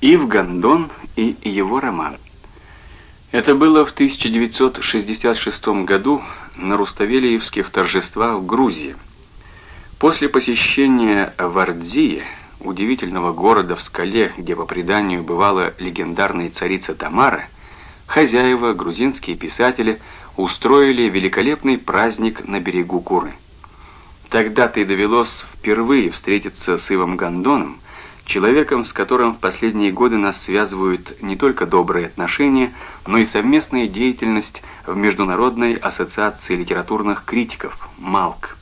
Ив Гондон и его роман. Это было в 1966 году на Руставелиевских торжествах в Грузии. После посещения Вардзии, удивительного города в скале, где по преданию бывала легендарная царица Тамара, хозяева, грузинские писатели, устроили великолепный праздник на берегу Куры. Тогда-то и довелось впервые встретиться с Ивом Гондоном, человеком, с которым в последние годы нас связывают не только добрые отношения, но и совместная деятельность в Международной ассоциации литературных критиков «МАЛК».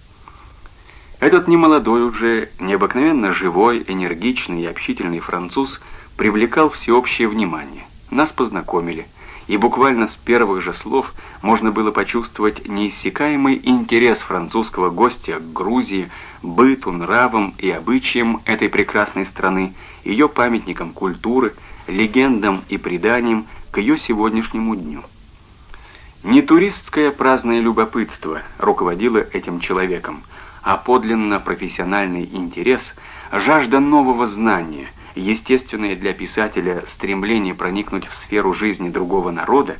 Этот немолодой уже, необыкновенно живой, энергичный и общительный француз привлекал всеобщее внимание. Нас познакомили – и буквально с первых же слов можно было почувствовать неиссякаемый интерес французского гостя к Грузии, быту, нравам и обычаям этой прекрасной страны, ее памятникам культуры, легендам и преданиям к ее сегодняшнему дню. Не туристское праздное любопытство руководило этим человеком, а подлинно профессиональный интерес, жажда нового знания, естественное для писателя стремление проникнуть в сферу жизни другого народа,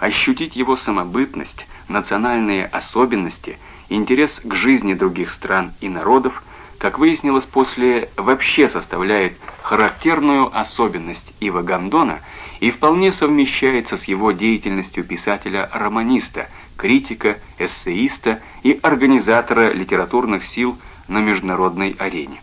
ощутить его самобытность, национальные особенности, интерес к жизни других стран и народов, как выяснилось после, вообще составляет характерную особенность Ива Гандона и вполне совмещается с его деятельностью писателя-романиста, критика, эссеиста и организатора литературных сил на международной арене.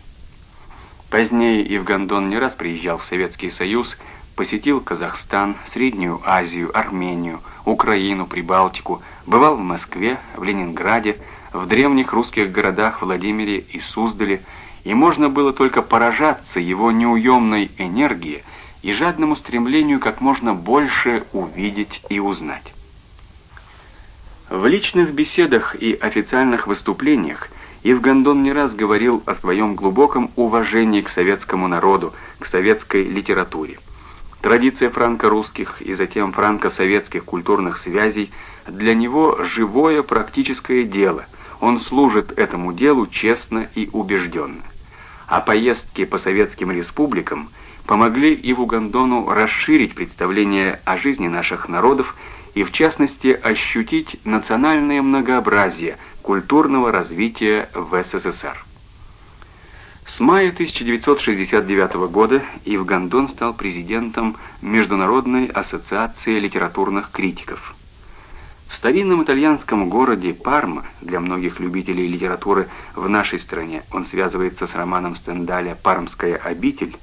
Позднее Евгандон не раз приезжал в Советский Союз, посетил Казахстан, Среднюю Азию, Армению, Украину, Прибалтику, бывал в Москве, в Ленинграде, в древних русских городах Владимире и Суздале, и можно было только поражаться его неуемной энергии и жадному стремлению как можно больше увидеть и узнать. В личных беседах и официальных выступлениях Ивгандон не раз говорил о своем глубоком уважении к советскому народу, к советской литературе. Традиция франко-русских и затем франко-советских культурных связей для него живое практическое дело. Он служит этому делу честно и убежденно. А поездки по советским республикам помогли Ивугандону расширить представление о жизни наших народов и в частности ощутить национальное многообразие – культурного развития в СССР. С мая 1969 года Ив Гондон стал президентом Международной ассоциации литературных критиков. В старинном итальянском городе Парма, для многих любителей литературы в нашей стране он связывается с романом Стендаля «Пармская обитель»,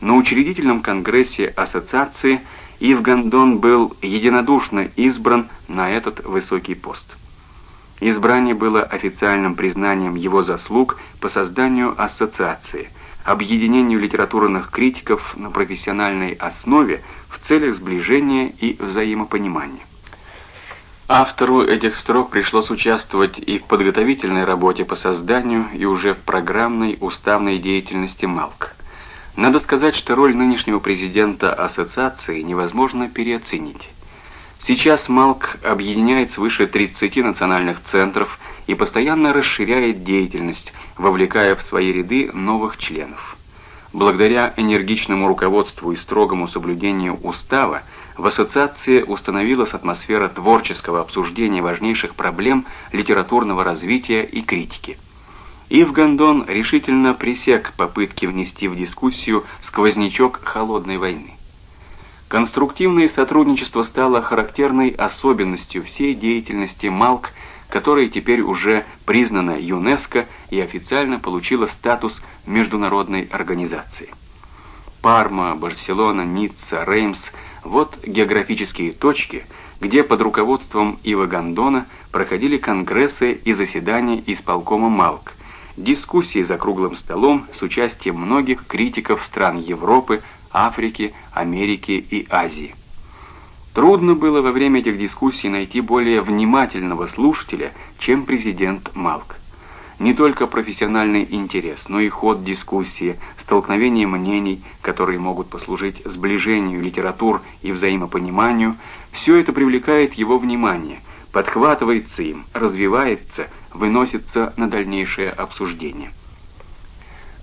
на учредительном конгрессе ассоциации Ив Гондон был единодушно избран на этот высокий пост. Избрание было официальным признанием его заслуг по созданию ассоциации, объединению литературных критиков на профессиональной основе в целях сближения и взаимопонимания. Автору этих строк пришлось участвовать и в подготовительной работе по созданию, и уже в программной уставной деятельности МАЛК. Надо сказать, что роль нынешнего президента ассоциации невозможно переоценить. Сейчас МАЛК объединяет свыше 30 национальных центров и постоянно расширяет деятельность, вовлекая в свои ряды новых членов. Благодаря энергичному руководству и строгому соблюдению устава в ассоциации установилась атмосфера творческого обсуждения важнейших проблем литературного развития и критики. Ив Гондон решительно пресек попытки внести в дискуссию сквознячок холодной войны. Конструктивное сотрудничество стало характерной особенностью всей деятельности МАЛК, которая теперь уже признана ЮНЕСКО и официально получила статус международной организации. Парма, Барселона, Ницца, Реймс – вот географические точки, где под руководством Ива Гондона проходили конгрессы и заседания исполкома МАЛК, дискуссии за круглым столом с участием многих критиков стран Европы, Африки, Америки и Азии. Трудно было во время этих дискуссий найти более внимательного слушателя, чем президент Малк. Не только профессиональный интерес, но и ход дискуссии, столкновение мнений, которые могут послужить сближению литератур и взаимопониманию, все это привлекает его внимание, подхватывается им, развивается, выносится на дальнейшее обсуждение.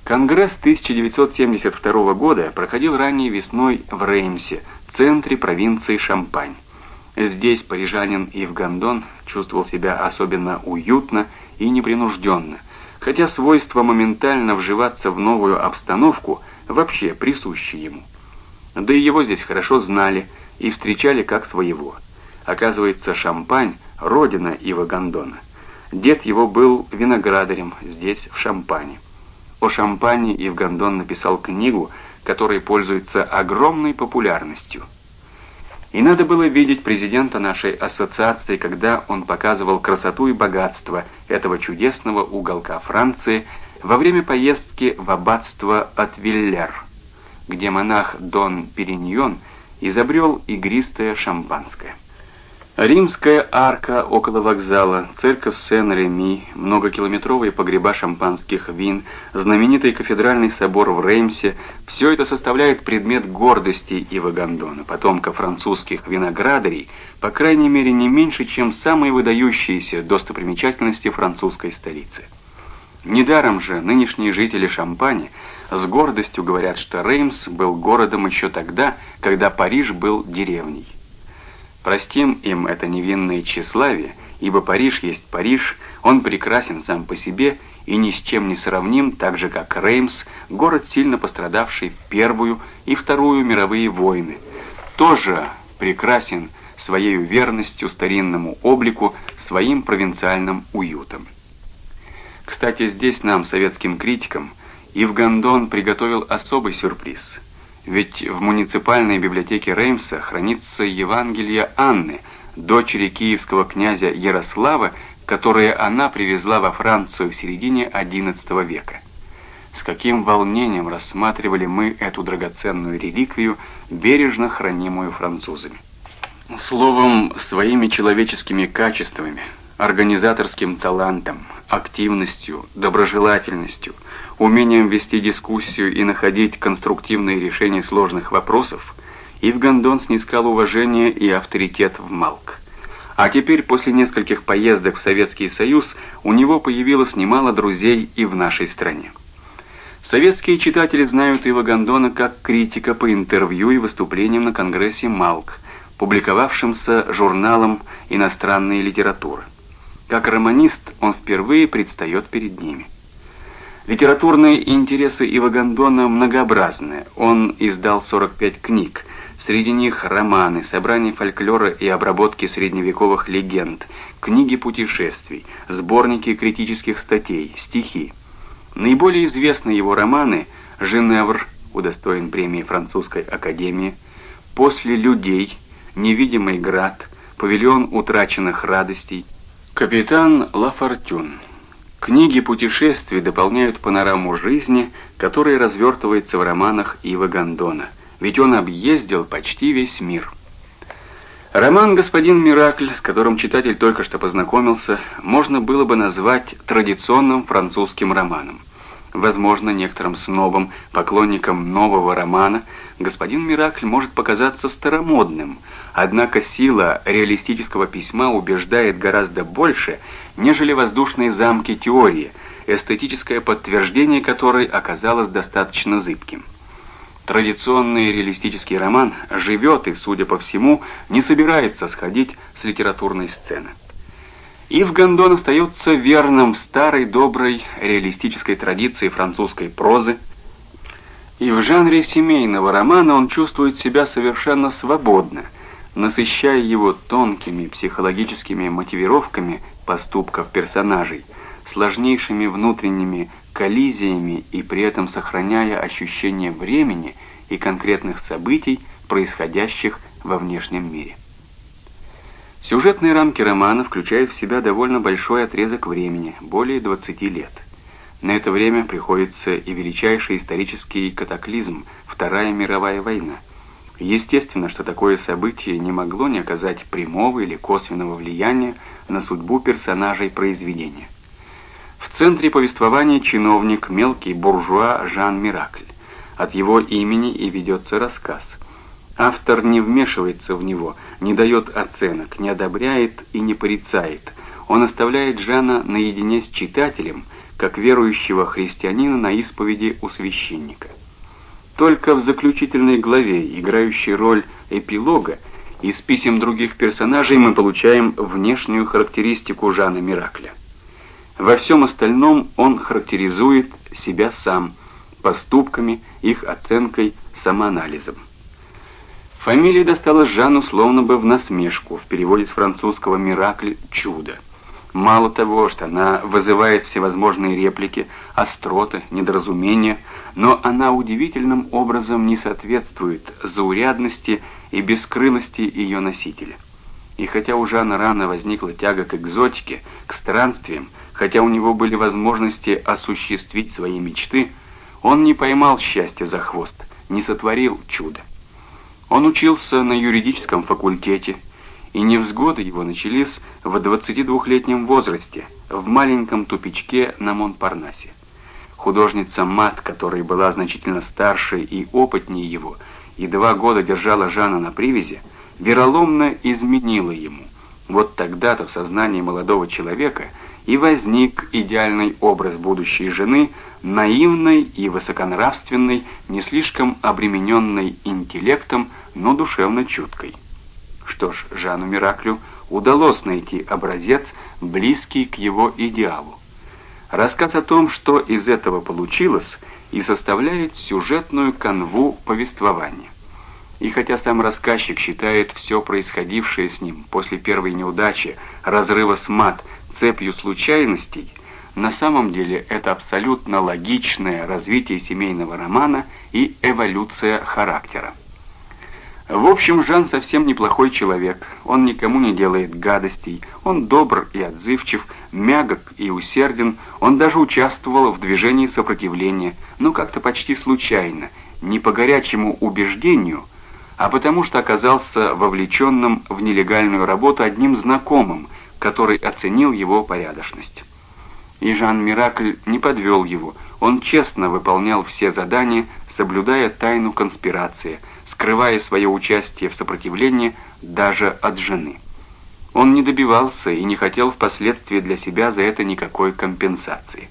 Конгресс 1972 года проходил ранней весной в Реймсе, центре провинции Шампань. Здесь парижанин Ив Гандон чувствовал себя особенно уютно и непринужденно, хотя свойство моментально вживаться в новую обстановку вообще присуще ему. Да и его здесь хорошо знали и встречали как своего. Оказывается, Шампань — родина Ива Гандона. Дед его был виноградарем здесь, в Шампане. О Шампане Ив Гандон написал книгу, которая пользуется огромной популярностью. И надо было видеть президента нашей ассоциации, когда он показывал красоту и богатство этого чудесного уголка Франции во время поездки в аббатство от Виллер, где монах Дон Периньон изобрел игристое шампанское. Римская арка около вокзала, церковь Сен-Реми, многокилометровые погреба шампанских вин, знаменитый кафедральный собор в Реймсе – все это составляет предмет гордости Ива Гондона, потомка французских виноградарей, по крайней мере не меньше, чем самые выдающиеся достопримечательности французской столицы. Недаром же нынешние жители Шампани с гордостью говорят, что Реймс был городом еще тогда, когда Париж был деревней. Простим им это невинное тщеславие, ибо Париж есть Париж, он прекрасен сам по себе и ни с чем не сравним, так же как Реймс, город, сильно пострадавший в Первую и Вторую мировые войны, тоже прекрасен своей верностью старинному облику, своим провинциальным уютом. Кстати, здесь нам, советским критикам, Ивгандон приготовил особый сюрприз – ведь в муниципальной библиотеке Реймса хранится Евангелие Анны, дочери киевского князя Ярослава, которое она привезла во Францию в середине XI века. С каким волнением рассматривали мы эту драгоценную реликвию, бережно хранимую французами. Словом, своими человеческими качествами, организаторским талантом, активностью, доброжелательностью – умением вести дискуссию и находить конструктивные решения сложных вопросов, Ивгандон снискал уважение и авторитет в Малк. А теперь, после нескольких поездок в Советский Союз, у него появилось немало друзей и в нашей стране. Советские читатели знают Ива Гондона как критика по интервью и выступлениям на Конгрессе Малк, публиковавшимся журналом «Иностранная литература». Как романист он впервые предстает перед ними. Литературные интересы Ива Гондона многообразны. Он издал 45 книг. Среди них романы, собрания фольклора и обработки средневековых легенд, книги путешествий, сборники критических статей, стихи. Наиболее известны его романы «Женевр», удостоен премии Французской академии, «После людей», «Невидимый град», «Павильон утраченных радостей», «Капитан Лафортюн». Книги путешествий дополняют панораму жизни, которая развертывается в романах Ива Гондона, ведь он объездил почти весь мир. Роман «Господин Миракль», с которым читатель только что познакомился, можно было бы назвать традиционным французским романом. Возможно, некоторым снобам, поклонникам нового романа, «Господин Миракль» может показаться старомодным, однако сила реалистического письма убеждает гораздо больше, нежели воздушные замки теории, эстетическое подтверждение которой оказалось достаточно зыбким. Традиционный реалистический роман живет и, судя по всему, не собирается сходить с литературной сцены. Ив Гондон остается верным старой доброй реалистической традиции французской прозы, и в жанре семейного романа он чувствует себя совершенно свободно, насыщая его тонкими психологическими мотивировками поступков персонажей, сложнейшими внутренними коллизиями и при этом сохраняя ощущение времени и конкретных событий, происходящих во внешнем мире. Сюжетные рамки романа включают в себя довольно большой отрезок времени, более 20 лет. На это время приходится и величайший исторический катаклизм – Вторая мировая война. Естественно, что такое событие не могло не оказать прямого или косвенного влияния на судьбу персонажей произведения. В центре повествования чиновник, мелкий буржуа Жан Миракль. От его имени и ведется рассказ. Автор не вмешивается в него, не дает оценок, не одобряет и не порицает. Он оставляет Жана наедине с читателем, как верующего христианина на исповеди у священника. Только в заключительной главе, играющей роль эпилога, из писем других персонажей мы получаем внешнюю характеристику Жана Миракля. Во всем остальном он характеризует себя сам, поступками, их оценкой, самоанализом. Фамилия досталась Жанну словно бы в насмешку, в переводе с французского «миракль» — «чудо». Мало того, что она вызывает всевозможные реплики, остроты, недоразумения, но она удивительным образом не соответствует заурядности и бескрылости ее носителя. И хотя у Жана рано возникла тяга к экзотике, к странствиям, хотя у него были возможности осуществить свои мечты, он не поймал счастья за хвост, не сотворил чудо. Он учился на юридическом факультете, и невзгоды его начались в 22-летнем возрасте, в маленьком тупичке на Монпарнасе. Художница Мат, которая была значительно старше и опытнее его, и два года держала Жана на привязи, вероломно изменила ему. Вот тогда-то в сознании молодого человека и возник идеальный образ будущей жены, наивной и высоконравственной, не слишком обремененной интеллектом, но душевно чуткой. Что ж, Жану Мираклю удалось найти образец, близкий к его идеалу. Рассказ о том, что из этого получилось, и составляет сюжетную канву повествования. И хотя сам рассказчик считает все происходившее с ним после первой неудачи, разрыва с мат, цепью случайностей, на самом деле это абсолютно логичное развитие семейного романа и эволюция характера. В общем, Жан совсем неплохой человек. Он никому не делает гадостей. Он добр и отзывчив, мягок и усерден. Он даже участвовал в движении сопротивления, но как-то почти случайно, не по горячему убеждению, а потому что оказался вовлеченным в нелегальную работу одним знакомым, который оценил его порядочность. И Жан Миракль не подвел его. Он честно выполнял все задания, соблюдая тайну конспирации – скрывая свое участие в сопротивлении даже от жены. Он не добивался и не хотел впоследствии для себя за это никакой компенсации.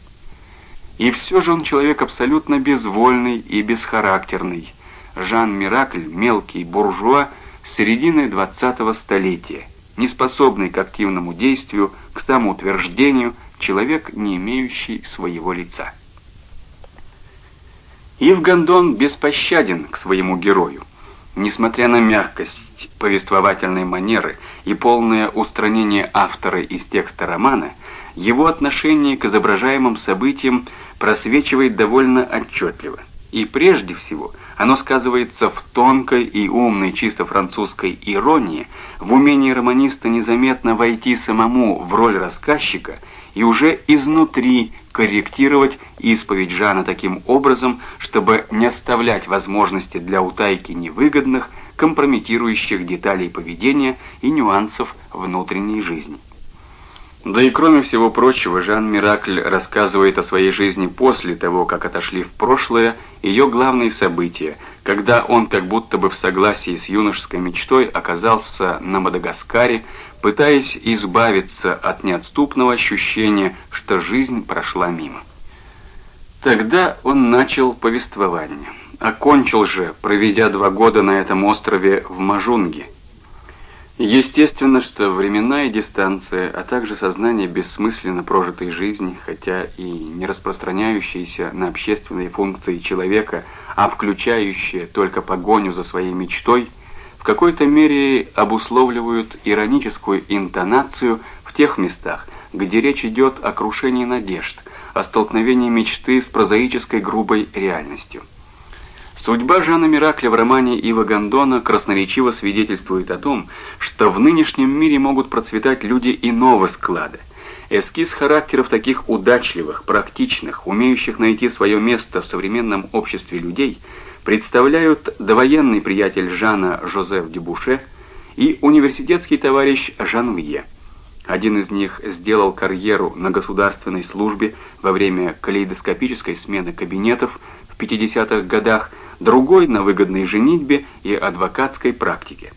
И все же он человек абсолютно безвольный и бесхарактерный. Жан Миракль, мелкий буржуа середины 20-го столетия, неспособный к активному действию, к самоутверждению, человек, не имеющий своего лица. Ив Гондон беспощаден к своему герою. Несмотря на мягкость повествовательной манеры и полное устранение автора из текста романа, его отношение к изображаемым событиям просвечивает довольно отчетливо. И прежде всего оно сказывается в тонкой и умной чисто французской иронии, в умении романиста незаметно войти самому в роль рассказчика и уже изнутри корректировать исповедь Жана таким образом, чтобы не оставлять возможности для утайки невыгодных, компрометирующих деталей поведения и нюансов внутренней жизни. Да и кроме всего прочего, Жан Миракль рассказывает о своей жизни после того, как отошли в прошлое ее главные события, когда он как будто бы в согласии с юношеской мечтой оказался на Мадагаскаре, пытаясь избавиться от неотступного ощущения, что жизнь прошла мимо. Тогда он начал повествование. Окончил же, проведя два года на этом острове в Мажунге. Естественно, что времена и дистанция, а также сознание бессмысленно прожитой жизни, хотя и не распространяющиеся на общественные функции человека, а включающие только погоню за своей мечтой – какой-то мере обусловливают ироническую интонацию в тех местах, где речь идет о крушении надежд, о столкновении мечты с прозаической грубой реальностью. Судьба Жана Миракля в романе Ива Гондона красноречиво свидетельствует о том, что в нынешнем мире могут процветать люди иного склада. Эскиз характеров таких удачливых, практичных, умеющих найти свое место в современном обществе людей – представляют довоенный приятель Жана Жозеф Дебуше и университетский товарищ Жан Вье. Один из них сделал карьеру на государственной службе во время калейдоскопической смены кабинетов в 50-х годах, другой на выгодной женитьбе и адвокатской практике.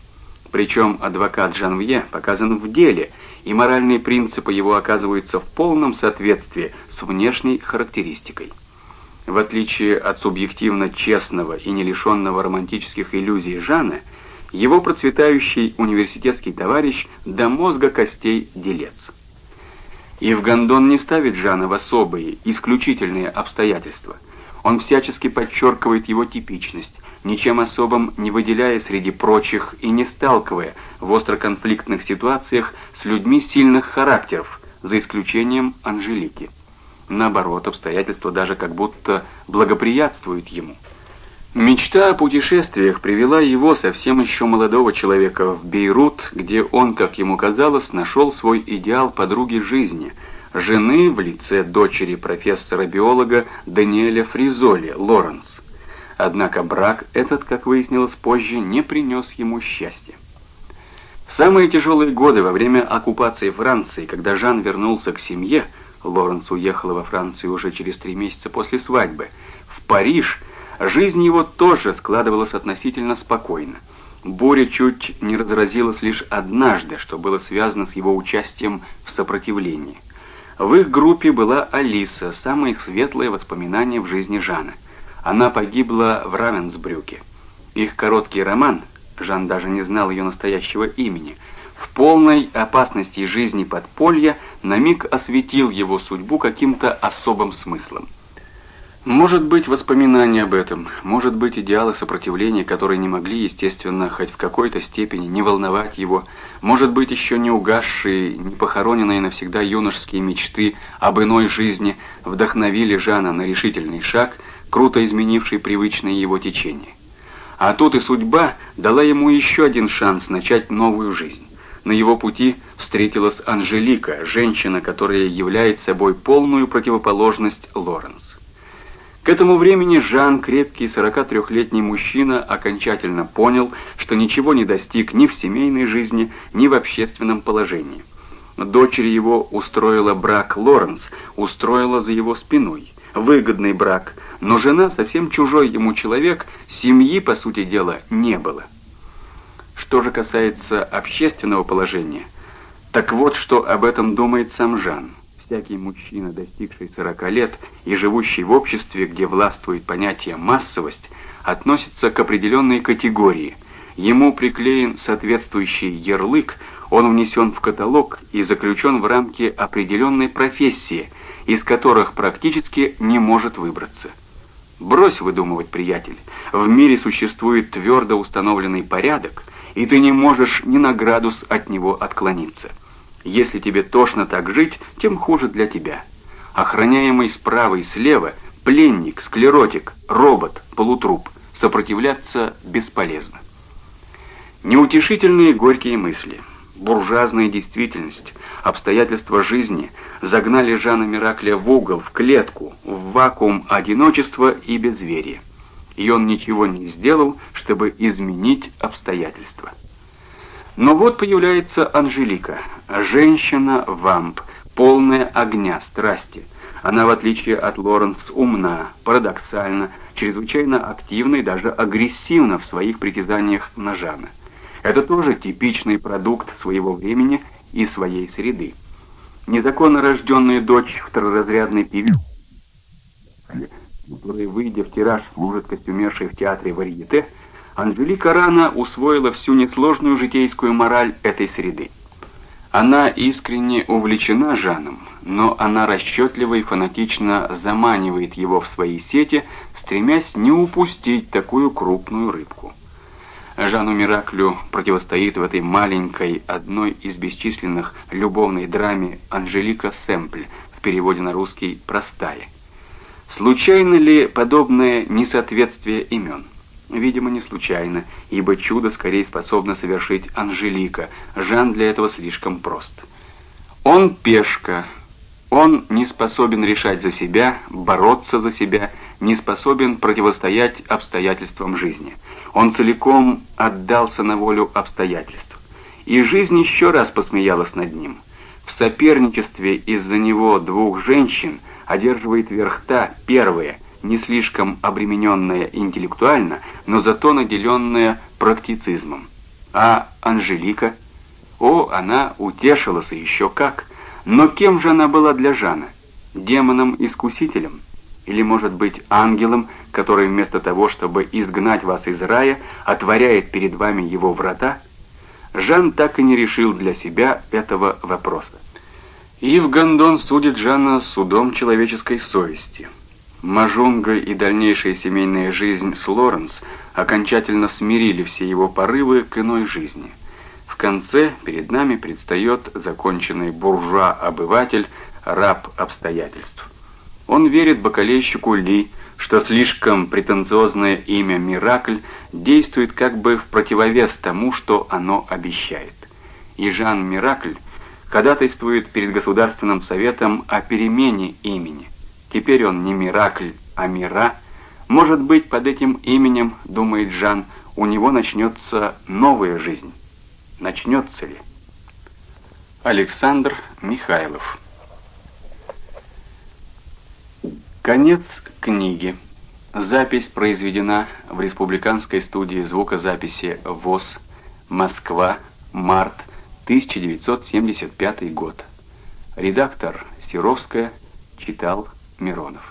Причем адвокат Жанвье показан в деле, и моральные принципы его оказываются в полном соответствии с внешней характеристикой. В отличие от субъективно честного и не лишенного романтических иллюзий Жана, его процветающий университетский товарищ до мозга костей делец. И в Гондон не ставит Жана в особые, исключительные обстоятельства. Он всячески подчеркивает его типичность, ничем особым не выделяя среди прочих и не сталкивая в остроконфликтных ситуациях с людьми сильных характеров, за исключением Анжелики. Наоборот, обстоятельства даже как будто благоприятствуют ему. Мечта о путешествиях привела его, совсем еще молодого человека, в Бейрут, где он, как ему казалось, нашел свой идеал подруги жизни, жены в лице дочери профессора-биолога Даниэля Фризоли, Лоренс. Однако брак этот, как выяснилось позже, не принес ему счастья. В самые тяжелые годы во время оккупации Франции, когда Жан вернулся к семье, Лоренс уехала во Францию уже через три месяца после свадьбы. В Париж жизнь его тоже складывалась относительно спокойно. Буря чуть не разразилась лишь однажды, что было связано с его участием в сопротивлении. В их группе была Алиса, самое светлое воспоминание в жизни Жана. Она погибла в Равенсбрюке. Их короткий роман, Жан даже не знал ее настоящего имени, в полной опасности жизни подполья на миг осветил его судьбу каким-то особым смыслом. Может быть, воспоминания об этом, может быть, идеалы сопротивления, которые не могли, естественно, хоть в какой-то степени не волновать его, может быть, еще не угасшие, не похороненные навсегда юношеские мечты об иной жизни вдохновили Жана на решительный шаг, круто изменивший привычное его течение. А тут и судьба дала ему еще один шанс начать новую жизнь. На его пути встретилась Анжелика, женщина, которая является собой полную противоположность Лоренс. К этому времени Жан, крепкий 43-летний мужчина, окончательно понял, что ничего не достиг ни в семейной жизни, ни в общественном положении. Дочери его устроила брак Лоренс, устроила за его спиной. Выгодный брак, но жена, совсем чужой ему человек, семьи, по сути дела, не было. Что же касается общественного положения, так вот, что об этом думает сам Жан. Всякий мужчина, достигший 40 лет и живущий в обществе, где властвует понятие «массовость», относится к определенной категории. Ему приклеен соответствующий ярлык, он внесен в каталог и заключен в рамки определенной профессии, из которых практически не может выбраться. Брось выдумывать, приятель. В мире существует твердо установленный порядок, и ты не можешь ни на градус от него отклониться. Если тебе тошно так жить, тем хуже для тебя. Охраняемый справа и слева, пленник, склеротик, робот, полутруп, сопротивляться бесполезно. Неутешительные горькие мысли, буржуазная действительность, обстоятельства жизни загнали Жана Миракля в угол, в клетку, в вакуум одиночества и безверия и он ничего не сделал, чтобы изменить обстоятельства. Но вот появляется Анжелика, женщина-вамп, полная огня, страсти. Она, в отличие от Лоренс, умна, парадоксальна, чрезвычайно активна и даже агрессивна в своих притязаниях на Жана. Это тоже типичный продукт своего времени и своей среды. Незаконно рожденная дочь второразрядной певицы которая, выйдя в тираж, служит костюмершей в театре Варьете, Анжелика рано усвоила всю несложную житейскую мораль этой среды. Она искренне увлечена Жаном, но она расчетливо и фанатично заманивает его в свои сети, стремясь не упустить такую крупную рыбку. Жану Мираклю противостоит в этой маленькой, одной из бесчисленных любовной драме Анжелика Сэмпль, в переводе на русский «простая». Случайно ли подобное несоответствие имен? Видимо, не случайно, ибо чудо скорее способна совершить Анжелика. Жан для этого слишком прост. Он пешка. Он не способен решать за себя, бороться за себя, не способен противостоять обстоятельствам жизни. Он целиком отдался на волю обстоятельств. И жизнь еще раз посмеялась над ним. В соперничестве из-за него двух женщин – одерживает верх та, первая, не слишком обремененная интеллектуально, но зато наделенная практицизмом. А Анжелика? О, она утешилась и еще как. Но кем же она была для Жана? Демоном-искусителем? Или, может быть, ангелом, который вместо того, чтобы изгнать вас из рая, отворяет перед вами его врата? Жан так и не решил для себя этого вопроса. Ив Гондон судит Жана судом человеческой совести. Мажунга и дальнейшая семейная жизнь с Лоренс окончательно смирили все его порывы к иной жизни. В конце перед нами предстает законченный буржуа-обыватель, раб обстоятельств. Он верит бакалейщику Ли, что слишком претенциозное имя «Миракль» действует как бы в противовес тому, что оно обещает. И Жан Миракль ходатайствует перед Государственным Советом о перемене имени. Теперь он не Миракль, а Мира. Может быть, под этим именем, думает Жан, у него начнется новая жизнь. Начнется ли? Александр Михайлов Конец книги. Запись произведена в Республиканской студии звукозаписи ВОЗ, Москва, март 1975 год. Редактор Серовская читал Миронов.